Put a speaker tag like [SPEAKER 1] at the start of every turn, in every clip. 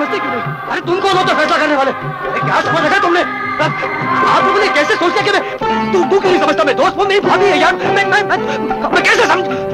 [SPEAKER 1] समझते क्यों नहीं? अरे तुम कौन हो तो फैसला करने वाले। क्या समझ रखा तुमने? आप लोगों ने कैसे सोच लिया कि मैं तू तू क्यों नहीं समझता? मैं दोस्त हूँ मेरी भाभी है यार। मैं मैं, मैं कैसे समझ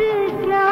[SPEAKER 2] क्या